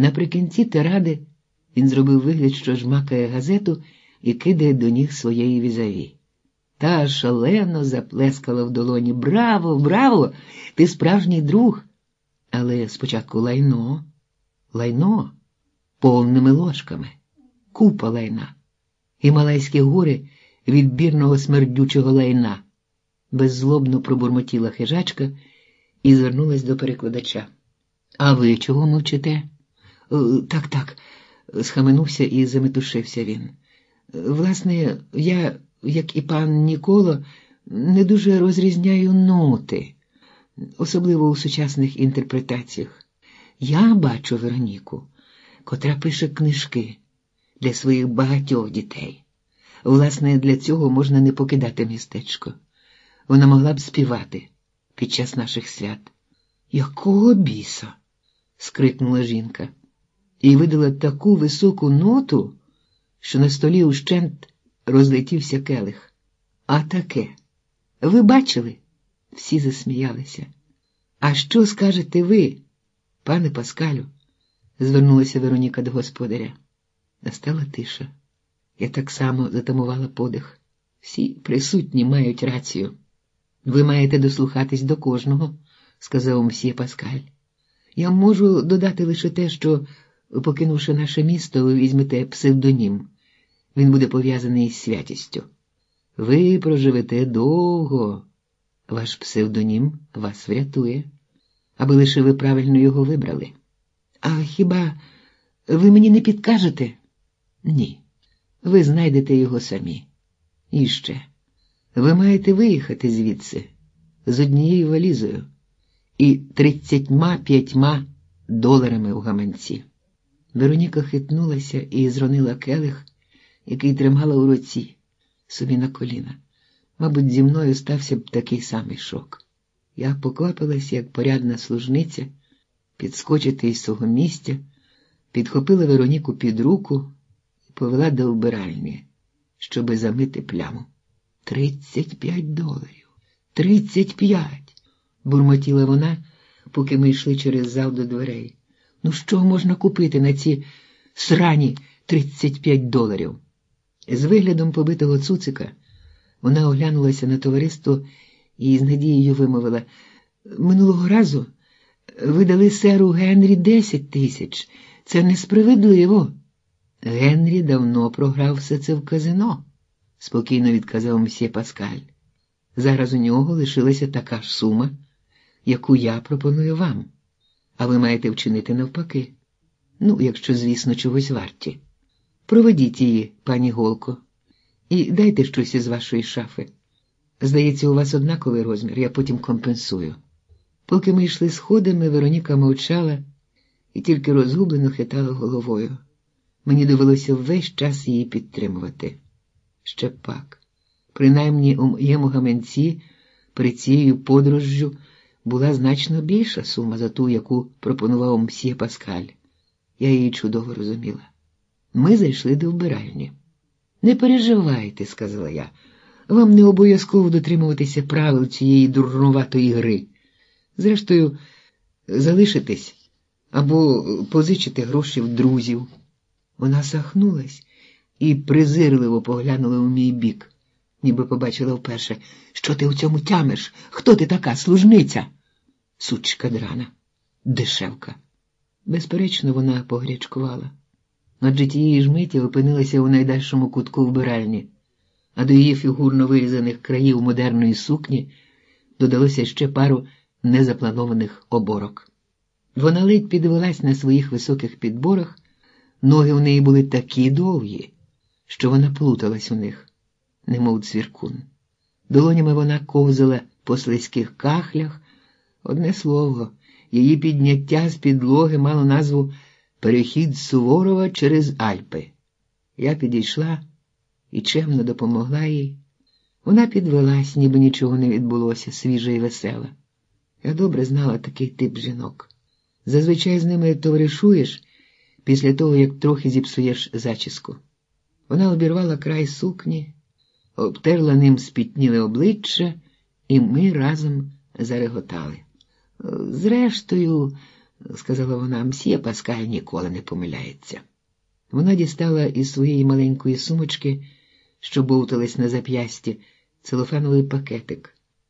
Наприкінці тиради він зробив вигляд, що жмакає газету і кидає до ніг своєї візаві. Та шалено заплескала в долоні. Браво, браво! Ти справжній друг. Але спочатку лайно, лайно повними ложками, купа лайна, Гімалайські гори відбірного смердючого лайна. Беззлобно пробурмотіла хижачка і звернулась до перекладача. А ви чого мовчите? «Е, так, так, схаменувся і заметушився він. Власне, я, як і пан Ніколо, не дуже розрізняю ноти, особливо у сучасних інтерпретаціях. Я бачу Вероніку, котра пише книжки для своїх багатьох дітей. Власне, для цього можна не покидати містечко. Вона могла б співати під час наших свят. Якого біса? скрикнула жінка, і видала таку високу ноту, що на столі ущент розлетівся келих. А таке. Ви бачили? Всі засміялися. А що скажете ви, пане Паскалю? звернулася Вероніка до господаря. Настала тиша. Я так само затамувала подих. Всі присутні мають рацію. Ви маєте дослухатись до кожного, сказав мсьє Паскаль. Я можу додати лише те, що, покинувши наше місто, ви візьмете псевдонім. Він буде пов'язаний із святістю. Ви проживете довго, ваш псевдонім вас врятує, аби лише ви правильно його вибрали. А хіба ви мені не підкажете? Ні. Ви знайдете його самі. І ще, ви маєте виїхати звідси з однією валізою і тридцятьма п'ятьма доларами у гаманці. Вероніка хитнулася і зронила келих, який тримала у руці собі на коліна. Мабуть, зі мною стався б такий самий шок. Я поквапилася, як порядна служниця, підскочити із свого місця, підхопила Вероніку під руку і повела до вбиральні, щоби замити пляму. Тридцять п'ять доларів. Тридцять п'ять бурмотіла вона, поки ми йшли через зал до дверей. Ну, що можна купити на ці срані 35 доларів? З виглядом побитого цуцика вона оглянулася на товариство і з надією вимовила минулого разу ви дали серу Генрі 10 тисяч. Це несправедливо. Генрі давно програв все це в казино, спокійно відказав мсьє Паскаль. Зараз у нього лишилася така ж сума яку я пропоную вам, а ви маєте вчинити навпаки. Ну, якщо, звісно, чогось варті. Проведіть її, пані Голко, і дайте щось із вашої шафи. Здається, у вас однаковий розмір, я потім компенсую. Поки ми йшли сходами, Вероніка мовчала і тільки розгублено хитала головою. Мені довелося весь час її підтримувати. Ще пак, принаймні у моєму гаманці, при цією подорожжю була значно більша сума за ту, яку пропонував мсьє Паскаль. Я її чудово розуміла. Ми зайшли до вбиральні. Не переживайте, сказала я, вам не обов'язково дотримуватися правил цієї дурнуватої гри. Зрештою, залишитесь або позичити гроші в друзів. Вона сахнулась і презирливо поглянула у мій бік ніби побачила вперше. Що ти у цьому тямиш? Хто ти така служниця? Сучка драна, дешевка. Безперечно, вона погрячкувала. Адже тієї ж миті опинилася у найдальшому кутку вбиральні, а до її фігурно вирізаних країв модерної сукні додалося ще пару незапланованих оборок. Вона ледь підвелась на своїх високих підборах, ноги в неї були такі довгі, що вона плуталась у них немов цвіркун. Долонями вона ковзала по слизьких кахлях. Одне слово, її підняття з підлоги мало назву Перехід Суворова через Альпи. Я підійшла і чемно допомогла їй. Вона підвелась, ніби нічого не відбулося, свіжа і весела. Я добре знала такий тип жінок. Зазвичай з ними товаришуєш після того, як трохи зіпсуєш зачіску. Вона обірвала край сукні обтерла ним спітніле обличчя, і ми разом зареготали. Зрештою, сказала вона, мсія Паскаль ніколи не помиляється. Вона дістала із своєї маленької сумочки, що бовтались на зап'ясті, целофановий пакетик.